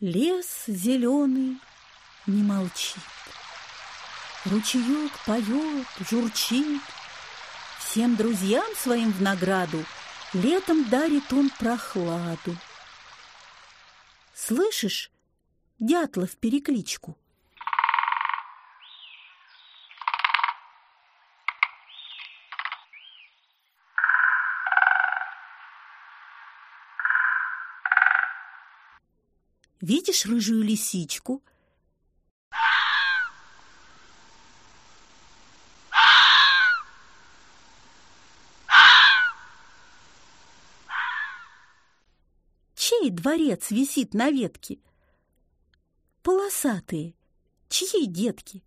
Лес зеленый не молчит. Ручеек поет, журчит. Всем друзьям своим в награду Летом дарит он прохладу. Слышишь, дятла в перекличку? Видишь рыжую лисичку? Чей дворец висит на ветке? Полосатые, чьи детки?